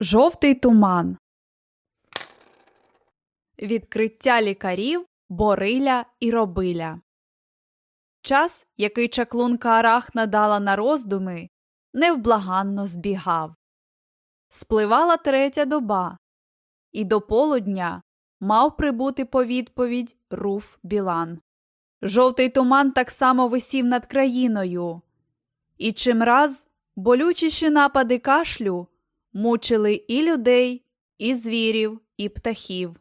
Жовтий туман. Відкриття лікарів Бориля і Робиля. Час, який чаклунка Арахна дала на роздуми, невблаганно збігав. Спливала третя доба, і до полудня мав прибути по відповідь руф Білан. Жовтий туман так само висів над країною, і чимраз болючіші напади кашлю мучили і людей, і звірів, і птахів.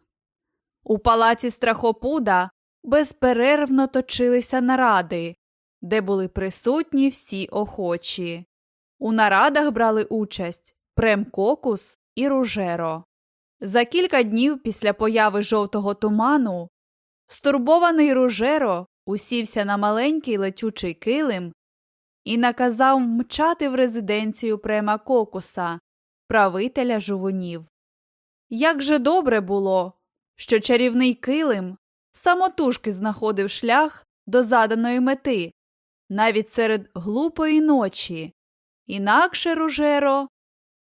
У палаці страхопуда безперервно точилися наради, де були присутні всі охочі. У нарадах брали участь Прем Кокус і Ружеро. За кілька днів після появи жовтого туману стурбований Ружеро усівся на маленький летючий килим і наказав мчати в резиденцію Према Кокуса, правителя жувунів. Як же добре було, що чарівний килим самотужки знаходив шлях до заданої мети, навіть серед глупої ночі, інакше Ружеро,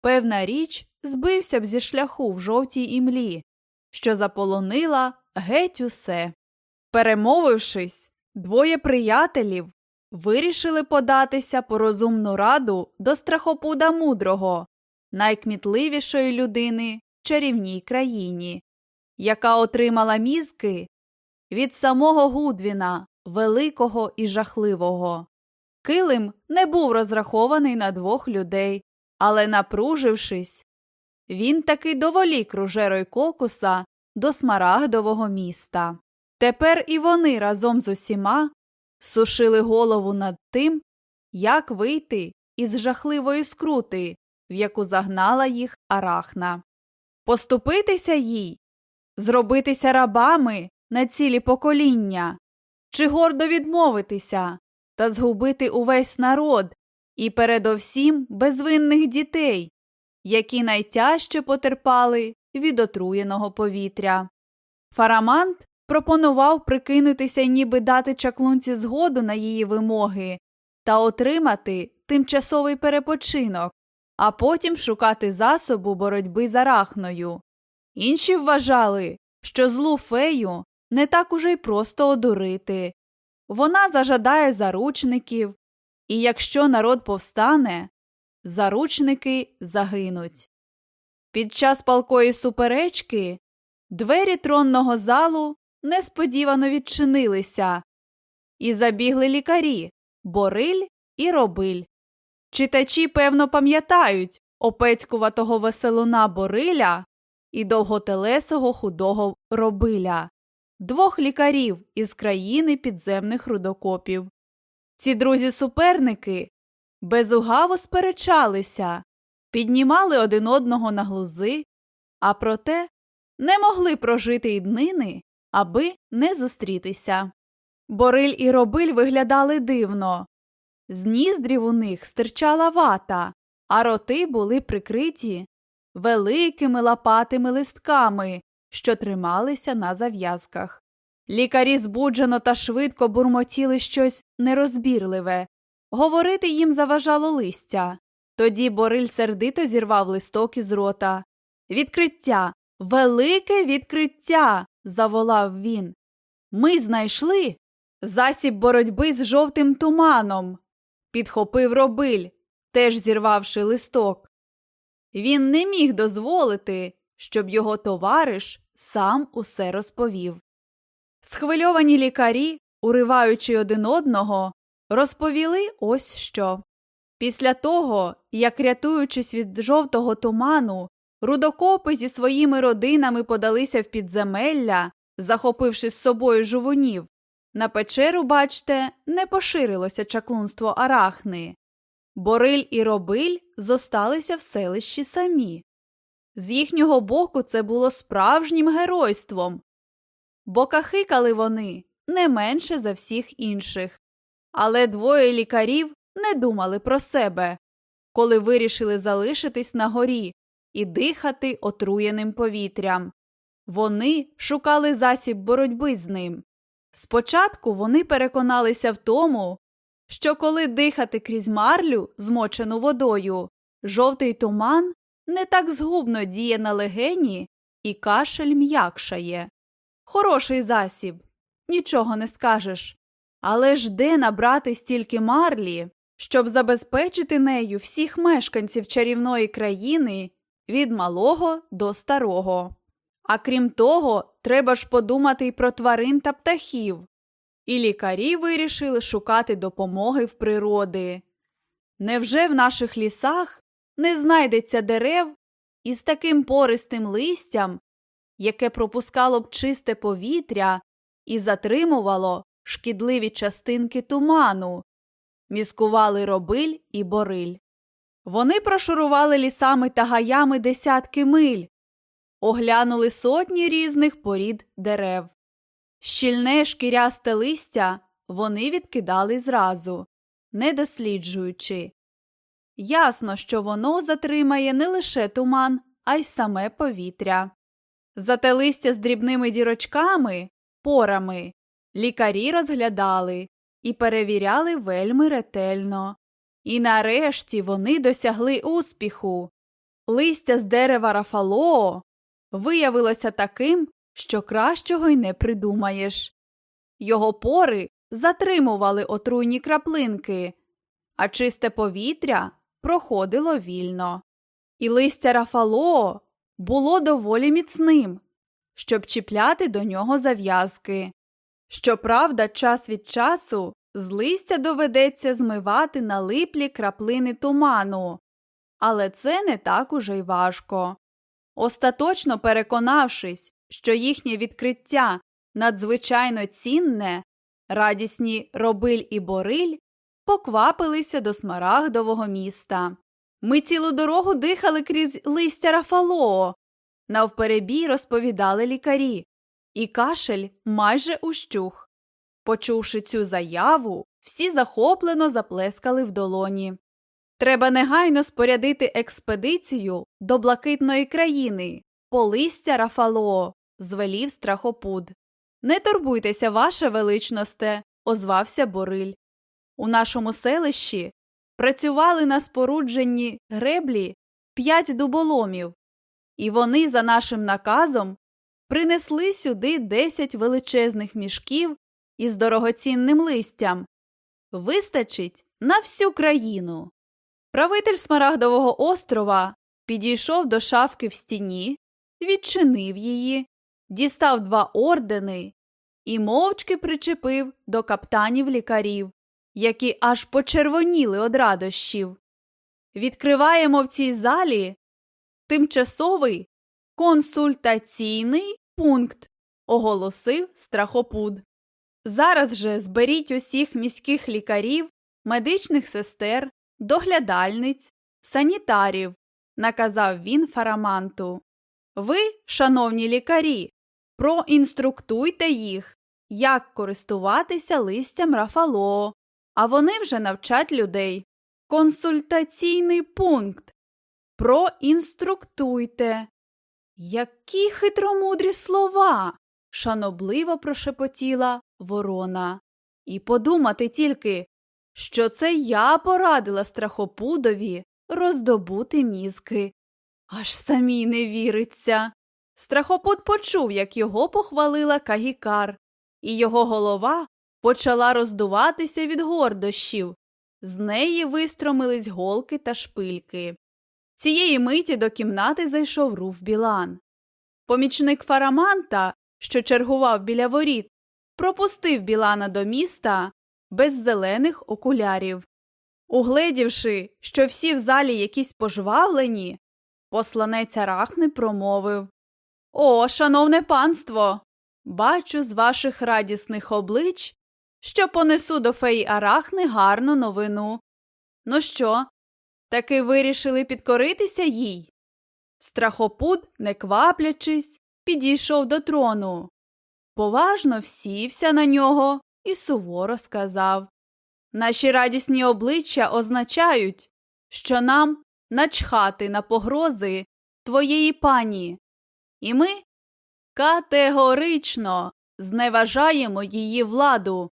певна річ, збився б зі шляху в жовтій імлі, що заполонила геть усе. Перемовившись, двоє приятелів вирішили податися по розумну раду до страхопуда мудрого, найкмітливішої людини в чарівній країні, яка отримала мізки від самого Гудвіна, великого і жахливого. Килим не був розрахований на двох людей, але, напружившись, він таки доволік ружеро й кокуса до смарагдового міста. Тепер і вони разом з усіма сушили голову над тим, як вийти із жахливої скрути, в яку загнала їх арахна. Поступитися їй, зробитися рабами на цілі покоління, чи гордо відмовитися та згубити увесь народ і передовсім безвинних дітей, які найтяжче потерпали від отруєного повітря. Фарамант пропонував прикинутися ніби дати чаклунці згоду на її вимоги та отримати тимчасовий перепочинок, а потім шукати засобу боротьби з арахною. Інші вважали, що злу фею не так уже й просто одурити. Вона зажадає заручників, і якщо народ повстане, заручники загинуть. Під час палкої суперечки двері тронного залу несподівано відчинилися, і забігли лікарі Бориль і Робиль. Читачі, певно, пам'ятають опецькуватого веселуна Бориля і довготелесого худого робиля, двох лікарів із країни підземних рудокопів. Ці друзі-суперники безугаво сперечалися, піднімали один одного на глузи, а проте не могли прожити й днини, аби не зустрітися. Бориль і робиль виглядали дивно. З ніздрів у них стирчала вата, а роти були прикриті великими лопатими листками, що трималися на зав'язках. Лікарі збуджено та швидко бурмотіли щось нерозбірливе. Говорити їм заважало листя. Тоді Бориль сердито зірвав листок із рота. Відкриття, велике відкриття. заволав він. Ми знайшли засіб боротьби з жовтим туманом. Підхопив робиль, теж зірвавши листок. Він не міг дозволити, щоб його товариш сам усе розповів. Схвильовані лікарі, уриваючи один одного, розповіли ось що. Після того, як, рятуючись від жовтого туману, рудокопи зі своїми родинами подалися в підземелля, захопивши з собою жувунів, на печеру, бачте, не поширилося чаклунство арахни. Бориль і робиль зосталися в селищі самі. З їхнього боку це було справжнім геройством, бо кахикали вони не менше за всіх інших. Але двоє лікарів не думали про себе, коли вирішили залишитись на горі і дихати отруєним повітрям. Вони шукали засіб боротьби з ним. Спочатку вони переконалися в тому, що коли дихати крізь марлю, змочену водою, жовтий туман не так згубно діє на легені і кашель м'якшає. Хороший засіб, нічого не скажеш. Але ж де набрати стільки марлі, щоб забезпечити нею всіх мешканців чарівної країни від малого до старого. А крім того, треба ж подумати й про тварин та птахів. І лікарі вирішили шукати допомоги в природи. Невже в наших лісах не знайдеться дерев із таким пористим листям, яке пропускало б чисте повітря і затримувало шкідливі частинки туману, міскували робиль і бориль. Вони прошурували лісами та гаями десятки миль, оглянули сотні різних порід дерев. Щільне шкірясте листя вони відкидали зразу, не досліджуючи. Ясно, що воно затримає не лише туман, а й саме повітря. Зате листя з дрібними дірочками, порами, лікарі розглядали і перевіряли вельми ретельно. І нарешті вони досягли успіху. Листя з дерева Рафалоо виявилося таким, що кращого й не придумаєш. Його пори затримували отруйні краплинки, а чисте повітря проходило вільно. І листя Рафалоо було доволі міцним, щоб чіпляти до нього зав'язки. Щоправда, час від часу з листя доведеться змивати налиплі краплини туману, але це не так уже й важко. Остаточно переконавшись, що їхнє відкриття надзвичайно цінне, радісні робиль і бориль поквапилися до смарагдового міста. Ми цілу дорогу дихали крізь листя Рафалоо, навперебій розповідали лікарі, і кашель майже ущух. Почувши цю заяву, всі захоплено заплескали в долоні. Треба негайно спорядити експедицію до блакитної країни, по листя Рафалоо, звелів страхопуд. Не турбуйтеся, ваше величносте, озвався Бориль. У нашому селищі працювали на спорудженні греблі п'ять дуболомів, і вони, за нашим наказом, принесли сюди десять величезних мішків із дорогоцінним листям. Вистачить на всю країну. Правитель Смарагдового острова підійшов до шафки в стіні, відчинив її, дістав два ордени і мовчки причепив до каптанів лікарів, які аж почервоніли од радощів. Відкриваємо в цій залі тимчасовий консультаційний пункт, оголосив страхопуд. Зараз же зберіть усіх міських лікарів, медичних сестер, доглядальниць, санітарів, наказав він фараманту. Ви, шановні лікарі, проінструктуйте їх, як користуватися листям Рафало, а вони вже навчать людей. Консультаційний пункт. Проінструктуйте. Які хитромудрі слова. шанобливо прошепотіла ворона. І подумати тільки, що це я порадила страхопудові роздобути мізки. Аж самій не віриться. Страхопут почув, як його похвалила Кагікар, і його голова почала роздуватися від гордощів. З неї вистромились голки та шпильки. Цієї миті до кімнати зайшов руф Білан. Помічник Фараманта, що чергував біля воріт, пропустив Білана до міста без зелених окулярів. Угледівши, що всі в залі якісь пожвавлені, посланець Арахни промовив О, шановне панство! Бачу з ваших радісних облич, що понесу до феї Арахни гарну новину. Ну що, таки вирішили підкоритися їй? Страхопуд, не кваплячись, підійшов до трону. Поважно всівся на нього і суворо сказав Наші радісні обличчя означають, що нам начхати на погрози твоєї пані, і ми категорично зневажаємо її владу.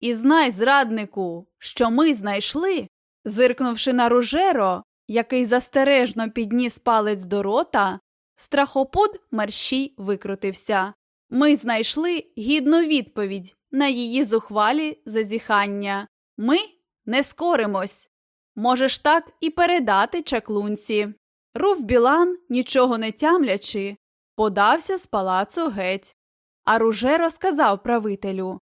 І знай, зраднику, що ми знайшли, зиркнувши на ружеро, який застережно підніс палець до рота, страхопуд мерщій викрутився. Ми знайшли гідну відповідь на її зухвалі зазіхання. Ми не скоримось. Можеш так і передати чаклунці. Руф Білан, нічого не тямлячи, подався з палацу геть. А Руже розказав правителю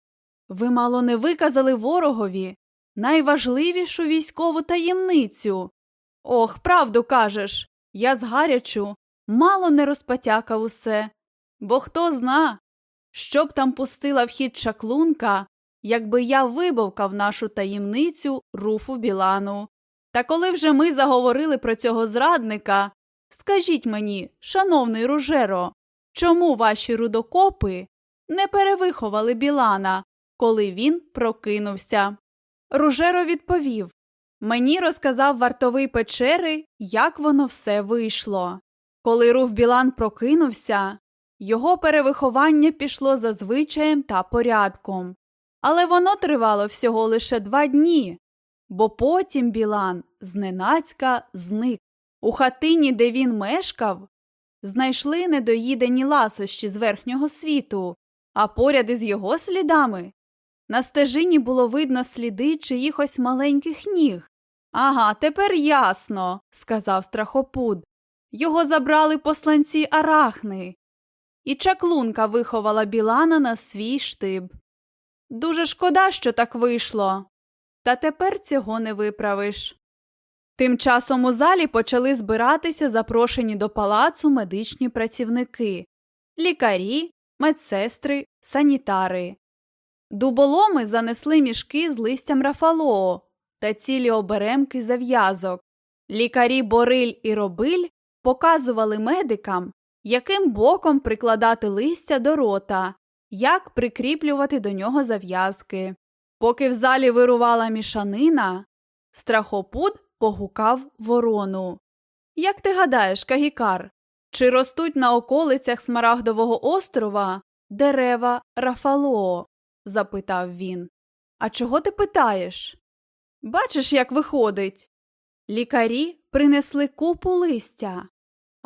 Ви мало не виказали ворогові найважливішу військову таємницю. Ох, правду кажеш, я згарячу, мало не розпотякав усе. Бо хто зна, що б там пустила в хід чаклунка, якби я вибовкав нашу таємницю руфу Білану. Та коли вже ми заговорили про цього зрадника, скажіть мені, шановний Ружеро, чому ваші рудокопи не перевиховали Білана, коли він прокинувся? Ружеро відповів Мені розказав вартовий печери, як воно все вийшло. Коли Руф Білан прокинувся, його перевиховання пішло за звичаєм та порядком. Але воно тривало всього лише два дні, бо потім Білан зненацька зник. У хатині, де він мешкав, знайшли недоїдені ласощі з верхнього світу, а поряд із його слідами на стежині було видно сліди чиїхось маленьких ніг. Ага, тепер ясно, сказав страхопуд. Його забрали посланці арахни. І чаклунка виховала Білана на свій штиб. Дуже шкода, що так вийшло. Та тепер цього не виправиш. Тим часом у залі почали збиратися запрошені до палацу медичні працівники лікарі, медсестри, санітари. Дуболоми занесли мішки з листям рафалоо та цілі оберемки зав'язок. Лікарі Бориль і Робиль показували медикам, яким боком прикладати листя до рота, як прикріплювати до нього зав'язки. Поки в залі вирувала мішанина, страхопуд погукав ворону. Як ти гадаєш, Кагікар, чи ростуть на околицях Смарагдового острова дерева Рафалоо? запитав він. А чого ти питаєш? Бачиш, як виходить. Лікарі принесли купу листя,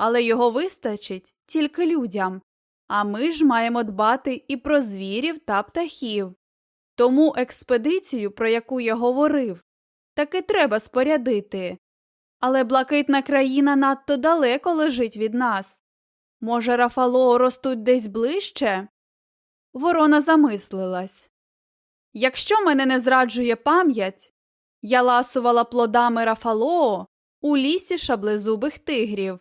але його вистачить тільки людям. А ми ж маємо дбати і про звірів та птахів. Тому експедицію, про яку я говорив, таки треба спорядити. Але блакитна країна надто далеко лежить від нас. Може, Рафало ростуть десь ближче? Ворона замислилась. Якщо мене не зраджує пам'ять, я ласувала плодами Рафалоо у лісі шаблезубих тигрів.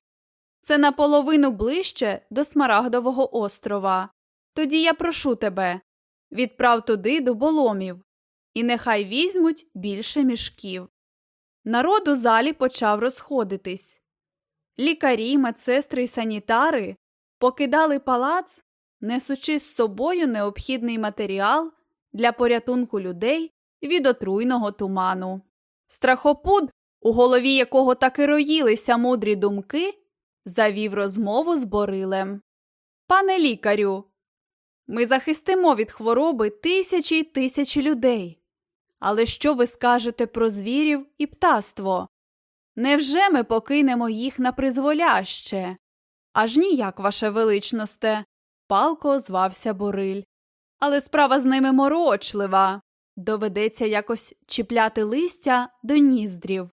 Це наполовину ближче до Смарагдового острова. Тоді я прошу тебе відправ туди дуболомів, і нехай візьмуть більше мішків. Народ у залі почав розходитись. Лікарі, медсестри й санітари покидали палац, несучи з собою необхідний матеріал для порятунку людей від отруйного туману. Страхопуд, у голові якого так і роїлися мудрі думки, завів розмову з Борилем. Пане лікарю, ми захистимо від хвороби тисячі й тисячі людей. Але що ви скажете про звірів і птаство? Невже ми покинемо їх на призволяще? Аж ніяк, ваше величносте, палко озвався Бориль. Але справа з ними морочлива. Доведеться якось чіпляти листя до ніздрів.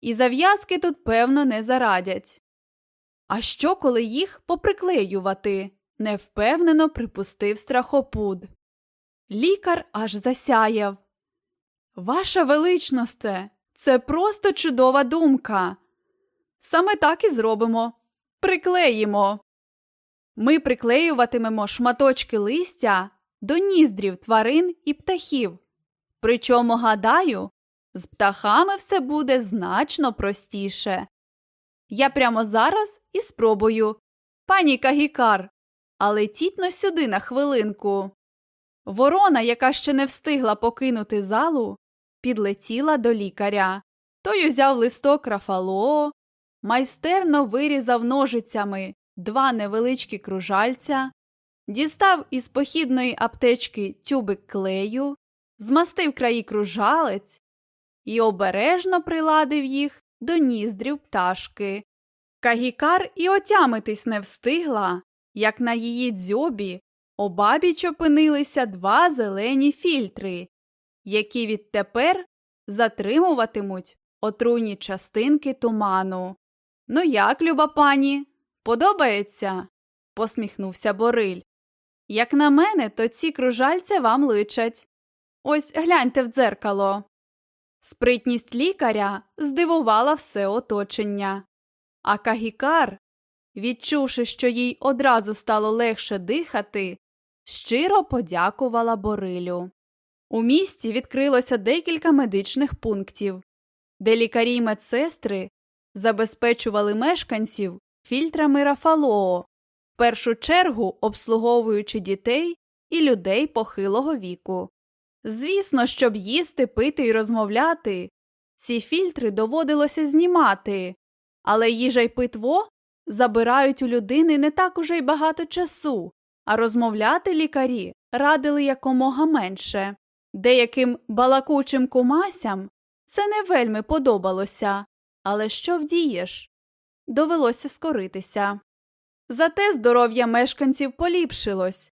І зав'язки тут, певно, не зарадять. А що, коли їх поприклеювати? невпевнено припустив страхопуд. Лікар аж засяяв. Ваша величносте, це просто чудова думка. Саме так і зробимо. Приклеїмо. Ми приклеюватимемо шматочки листя до ніздрів тварин і птахів. Причому, гадаю, з птахами все буде значно простіше. Я прямо зараз і спробую. Пані Кагікар, але тітно сюди на хвилинку. Ворона, яка ще не встигла покинути залу, підлетіла до лікаря. Той узяв листок рафало, майстерно вирізав ножицями два невеличкі кружальця, дістав із похідної аптечки тюбик клею, змастив краї кружалець і обережно приладив їх до ніздрів пташки. Кагікар і отямитись не встигла, як на її дзьобі обабіч опинилися два зелені фільтри, які відтепер затримуватимуть отруйні частинки туману. Ну як, люба пані, подобається? посміхнувся Бориль. Як на мене, то ці кружальця вам личать. Ось гляньте в дзеркало. Спритність лікаря здивувала все оточення. А Кагікар, відчувши, що їй одразу стало легше дихати, щиро подякувала Борилю. У місті відкрилося декілька медичних пунктів, де лікарі й медсестри забезпечували мешканців фільтрами Рафалоо, в першу чергу обслуговуючи дітей і людей похилого віку. Звісно, щоб їсти, пити і розмовляти, ці фільтри доводилося знімати, але їжа й питво забирають у людини не так уже й багато часу, а розмовляти лікарі радили якомога менше. Деяким балакучим кумасям це не вельми подобалося, але що вдієш? Довелося скоритися. Зате здоров'я мешканців поліпшилось,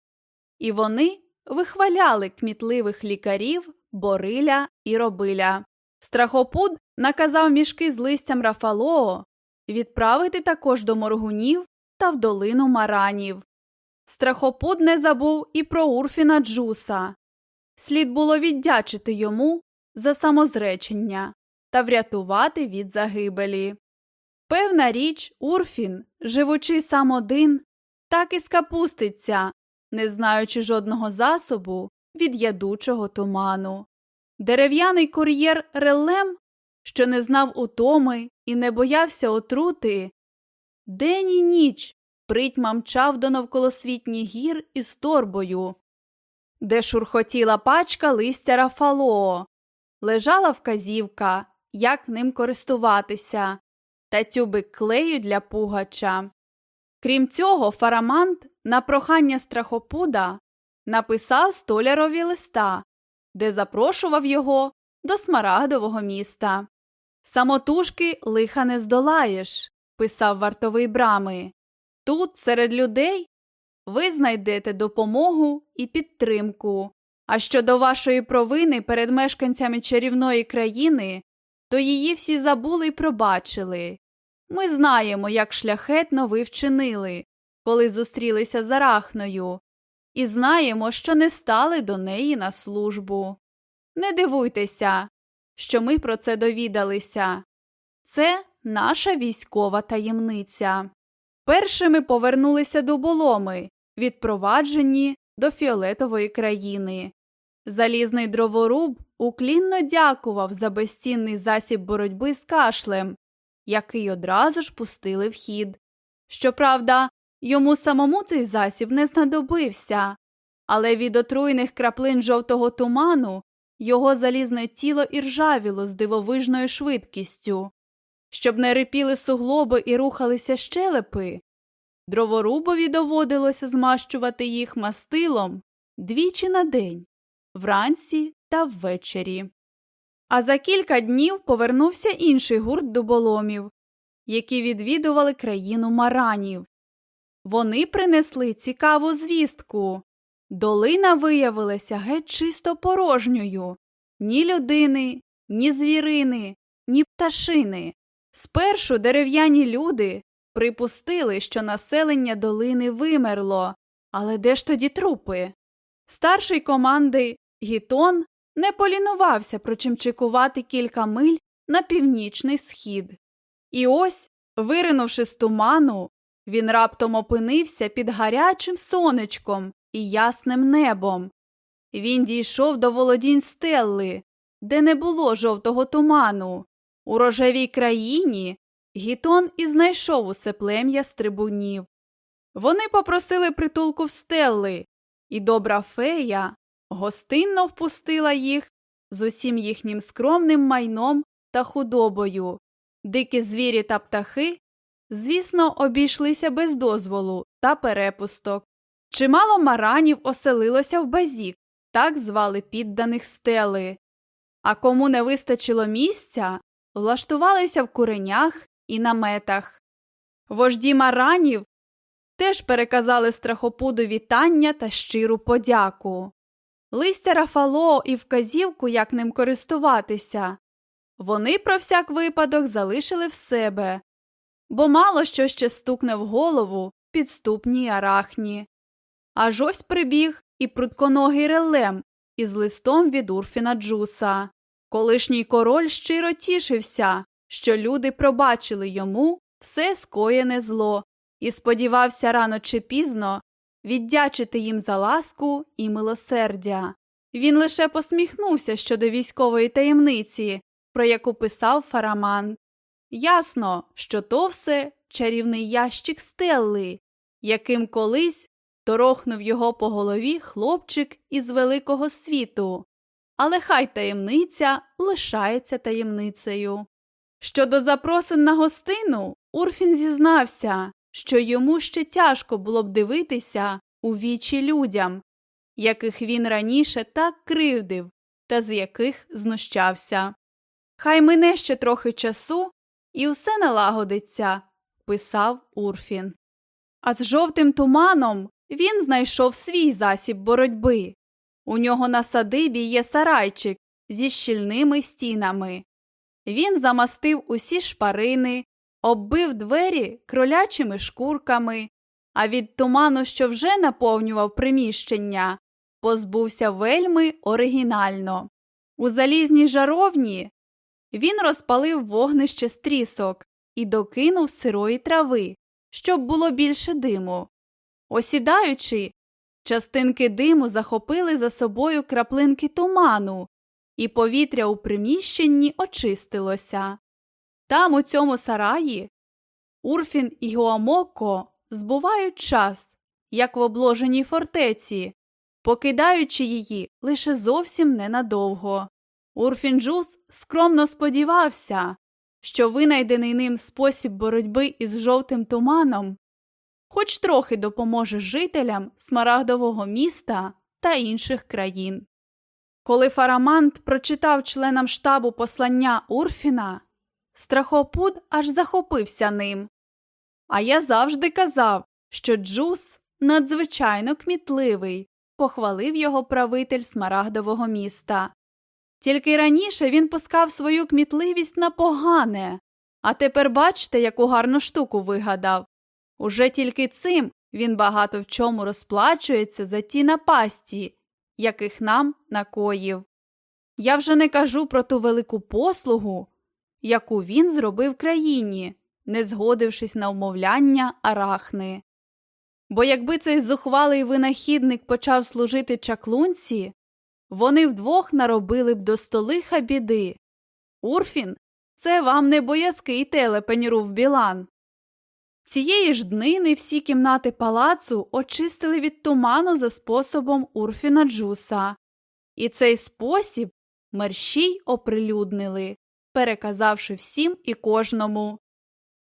і вони вихваляли кмітливих лікарів Бориля і Робиля. Страхопуд наказав мішки з листям Рафалоо відправити також до моргунів та в долину маранів. Страхопуд не забув і про Урфіна Джуса. Слід було віддячити йому за самозречення та врятувати від загибелі. Певна річ, Урфін, живучи сам один, так і скапуститься, не знаючи жодного засобу від ядучого туману. Дерев'яний кур'єр Релем, що не знав утоми і не боявся отрути, день і ніч притьма мчав до навколосвітніх гір із торбою, де шурхотіла пачка листя Рафалоо, лежала вказівка, як ним користуватися, та тюби клею для пугача. Крім цього, Фарамант на прохання страхопуда написав столярові листа, де запрошував його до смарагдового міста. Самотужки лиха не здолаєш, писав вартовий брами. Тут, серед людей, ви знайдете допомогу і підтримку. А щодо вашої провини перед мешканцями чарівної країни, то її всі забули й пробачили. Ми знаємо, як шляхетно ви вчинили, коли зустрілися з Арахною, і знаємо, що не стали до неї на службу. Не дивуйтеся, що ми про це довідалися. Це наша військова таємниця. Першими повернулися до боломи, відпроваджені до фіолетової країни. Залізний дроворуб уклінно дякував за безцінний засіб боротьби з кашлем, який одразу ж пустили в хід. Щоправда, йому самому цей засіб не знадобився, але від отруйних краплин жовтого туману його залізне тіло іржавіло з дивовижною швидкістю. Щоб не рипіли суглоби і рухалися щелепи, дроворубові доводилося змащувати їх мастилом двічі на день, вранці та ввечері. А за кілька днів повернувся інший гурт дуболомів, які відвідували країну маранів. Вони принесли цікаву звістку. Долина виявилася геть чисто порожньою ні людини, ні звірини, ні пташини. Спершу дерев'яні люди припустили, що населення долини вимерло, але де ж тоді трупи? Старший команди Гітон не полінувався прочимчикувати кілька миль на північний схід. І ось, виринувши з туману, він раптом опинився під гарячим сонечком і ясним небом. Він дійшов до володінь Стелли, де не було жовтого туману. У рожевій країні Гітон і знайшов усе плем'я стрибунів. Вони попросили притулку в Стелли, і добра фея гостинно впустила їх з усім їхнім скромним майном та худобою. Дикі звірі та птахи, звісно, обійшлися без дозволу та перепусток. Чимало маранів оселилося в базік, так звали підданих стели. А кому не вистачило місця, влаштувалися в куренях і наметах. Вожді маранів теж переказали страхопуду вітання та щиру подяку. Листя Рафало і вказівку, як ним користуватися. Вони про всяк випадок залишили в себе, бо мало що ще стукне в голову підступній арахні. Аж ось прибіг і прутконогий релем із листом від Урфіна Джуса. Колишній король щиро тішився, що люди пробачили йому все скоєне зло, і сподівався рано чи пізно віддячити їм за ласку і милосердя. Він лише посміхнувся щодо військової таємниці, про яку писав Фараман. Ясно, що то все чарівний ящик Стелли, яким колись торохнув його по голові хлопчик із великого світу, але хай таємниця лишається таємницею. Щодо запросин на гостину, Урфін зізнався, що йому ще тяжко було б дивитися у вічі людям, яких він раніше так кривдив та з яких знущався. Хай мине ще трохи часу, і все налагодиться, писав Урфін. А з жовтим туманом він знайшов свій засіб боротьби. У нього на садибі є сарайчик зі щільними стінами. Він замастив усі шпарини, оббив двері кролячими шкурками, а від туману, що вже наповнював приміщення, позбувся вельми оригінально. У залізній жаровні він розпалив вогнище стрісок і докинув сирої трави, щоб було більше диму. Осідаючи, частинки диму захопили за собою краплинки туману, і повітря у приміщенні очистилося. Там, у цьому сараї, Урфін і Гуамоко збувають час, як в обложеній фортеці, покидаючи її лише зовсім ненадовго. Урфін Джус скромно сподівався, що винайдений ним спосіб боротьби із жовтим туманом хоч трохи допоможе жителям смарагдового міста та інших країн. Коли Фарамант прочитав членам штабу послання Урфіна, страхопуд аж захопився ним. А я завжди казав, що Джус надзвичайно кмітливий, похвалив його правитель смарагдового міста. Тільки раніше він пускав свою кмітливість на погане, а тепер бачите, яку гарну штуку вигадав. Уже тільки цим він багато в чому розплачується за ті напасті, яких нам накоїв. Я вже не кажу про ту велику послугу, яку він зробив країні, не згодившись на вмовляння арахни. Бо якби цей зухвалий винахідник почав служити чаклунці, вони вдвох наробили б до столиха біди. Урфін це вам не боязкий телепень Рув Білан. Цієї ж днини всі кімнати палацу очистили від туману за способом Урфіна Джуса, і цей спосіб мерщій оприлюднили, переказавши всім і кожному.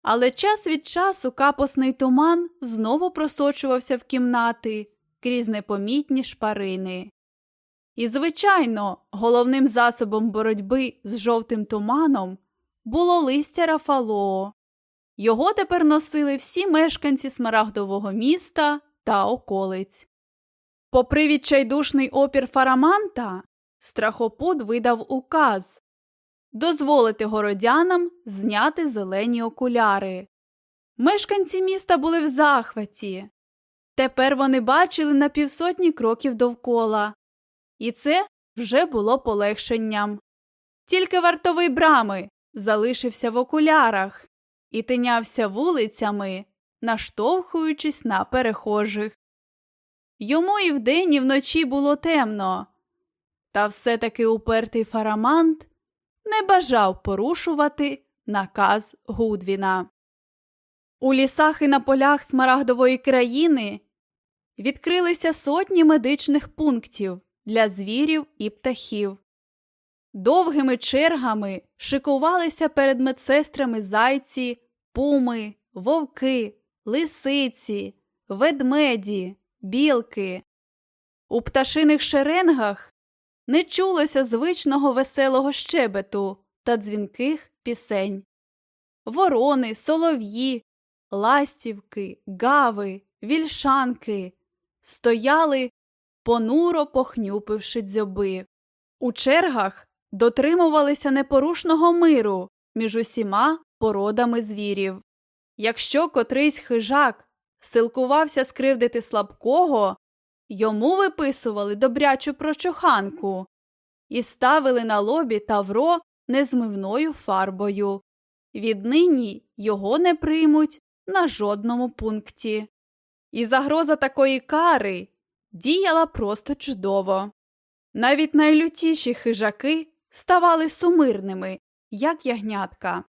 Але час від часу капосний туман знову просочувався в кімнати крізь непомітні шпарини. І, звичайно, головним засобом боротьби з жовтим туманом було листя Рафалоо. Його тепер носили всі мешканці смарагдового міста та околиць. Попри відчайдушний опір фараманта, страхопуд видав указ дозволити городянам зняти зелені окуляри. Мешканці міста були в захваті. Тепер вони бачили на півсотні кроків довкола, і це вже було полегшенням. Тільки вартовий брами залишився в окулярах і тинявся вулицями, наштовхуючись на перехожих. Йому і вдень, і вночі було темно, та все таки упертий фарамант не бажав порушувати наказ Гудвіна. У лісах і на полях смарагдової країни відкрилися сотні медичних пунктів для звірів і птахів. Довгими чергами шикувалися перед медсестрами зайці, пуми, вовки, лисиці, ведмеді, білки. У пташиних шеренгах не чулося звичного веселого щебету та дзвінких пісень. Ворони, солов'ї, ластівки, гави, вільшанки стояли, понуро похнюпивши дзьоби. У чергах дотримувалися непорушного миру між усіма породами звірів. Якщо котрийсь хижак силкувався скривдити слабкого, йому виписували добрячу прочуханку і ставили на лобі тавро незмивною фарбою. Віднині його не приймуть на жодному пункті. І загроза такої кари діяла просто чудово. Навіть найлютіші хижаки ставали сумирними, як ягнятка.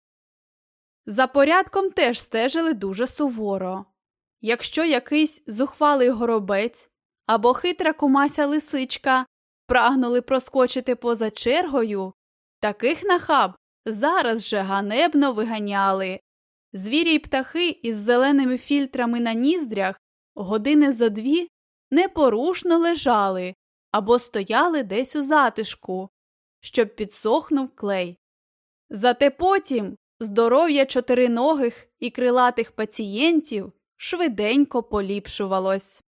За порядком теж стежили дуже суворо. Якщо якийсь зухвалий горобець або хитра кумася лисичка прагнули проскочити поза чергою, таких нахаб зараз же ганебно виганяли. Звірі й птахи із зеленими фільтрами на ніздрях години зо дві непорушно лежали або стояли десь у затишку, щоб підсохнув клей. Зате потім здоров'я чотириногих і крилатих пацієнтів швиденько поліпшувалось.